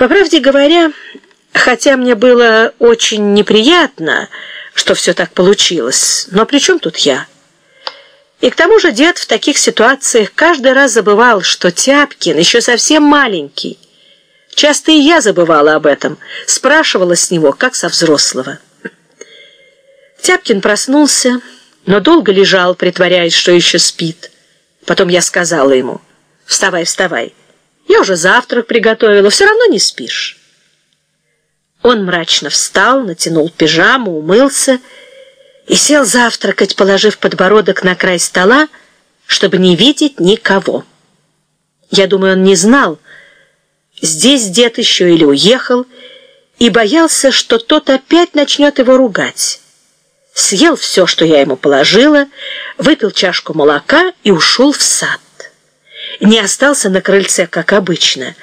По правде говоря, хотя мне было очень неприятно, что все так получилось, но при чем тут я? И к тому же дед в таких ситуациях каждый раз забывал, что Тяпкин еще совсем маленький. Часто и я забывала об этом, спрашивала с него, как со взрослого. Тяпкин проснулся, но долго лежал, притворяясь, что еще спит. Потом я сказала ему, «Вставай, вставай, я уже завтрак приготовила, все равно не спишь». Он мрачно встал, натянул пижаму, умылся и сел завтракать, положив подбородок на край стола, чтобы не видеть никого. Я думаю, он не знал, здесь дед еще или уехал, и боялся, что тот опять начнет его ругать. Съел все, что я ему положила, выпил чашку молока и ушел в сад. Не остался на крыльце, как обычно,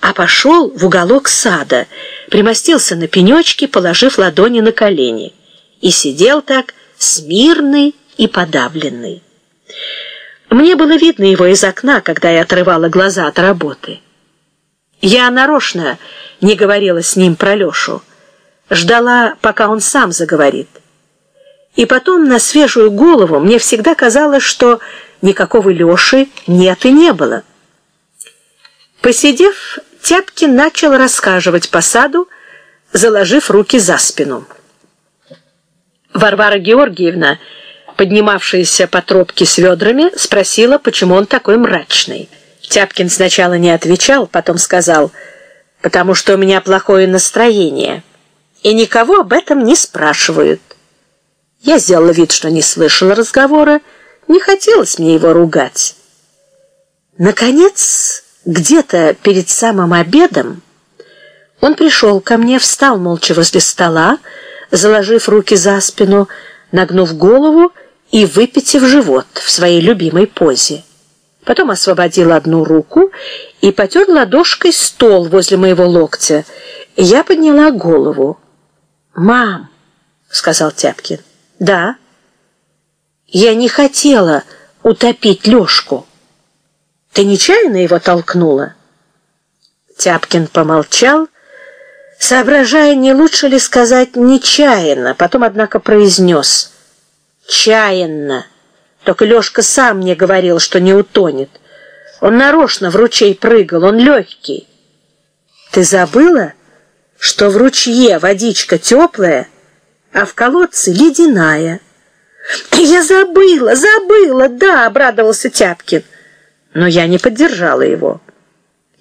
а пошел в уголок сада, примостился на пенечке, положив ладони на колени, и сидел так смирный и подавленный. Мне было видно его из окна, когда я отрывала глаза от работы. Я нарочно не говорила с ним про Лешу, ждала, пока он сам заговорит. И потом на свежую голову мне всегда казалось, что никакого Леши нет и не было. Посидев, Тяпкин начал рассказывать по саду, заложив руки за спину. Варвара Георгиевна, поднимавшаяся по тропке с ведрами, спросила, почему он такой мрачный. Тяпкин сначала не отвечал, потом сказал, «Потому что у меня плохое настроение, и никого об этом не спрашивают». Я сделала вид, что не слышала разговора, не хотелось мне его ругать. Наконец, где-то перед самым обедом он пришел ко мне, встал молча возле стола, заложив руки за спину, нагнув голову и выпитив живот в своей любимой позе. Потом освободил одну руку и потер ладошкой стол возле моего локтя. Я подняла голову. «Мам», — сказал Тяпкин, — «да». «Я не хотела утопить Лешку». «Ты нечаянно его толкнула?» Тяпкин помолчал, соображая, не лучше ли сказать «нечаянно», потом, однако, произнес «чаянно». Только Лешка сам мне говорил, что не утонет. Он нарочно в ручей прыгал, он легкий. Ты забыла, что в ручье водичка теплая, а в колодце ледяная? Я забыла, забыла, да, обрадовался Тяпкин. Но я не поддержала его.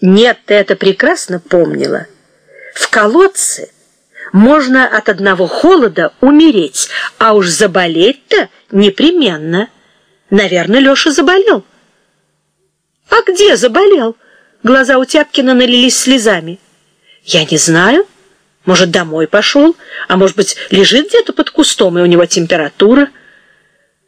Нет, ты это прекрасно помнила. В колодце можно от одного холода умереть, а уж заболеть-то непременно. Наверное, Леша заболел. А где заболел? Глаза у Тяпкина налились слезами. Я не знаю. Может, домой пошел, а может быть, лежит где-то под кустом, и у него температура.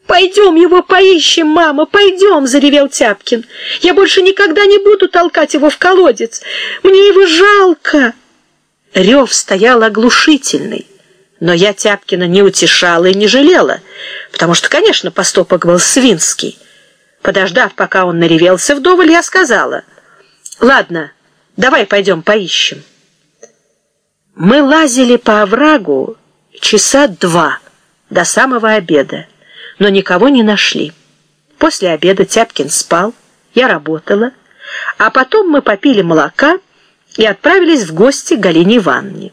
«Пойдем его поищем, мама, пойдем!» — заревел Тяпкин. «Я больше никогда не буду толкать его в колодец. Мне его жалко!» Рев стоял оглушительный, но я Тяпкина не утешала и не жалела, потому что, конечно, поступок был свинский. Подождав, пока он наревелся вдоволь, я сказала, «Ладно, давай пойдем поищем». Мы лазили по оврагу часа два до самого обеда, но никого не нашли. После обеда Тяпкин спал, я работала, а потом мы попили молока и отправились в гости к Галине Ивановне.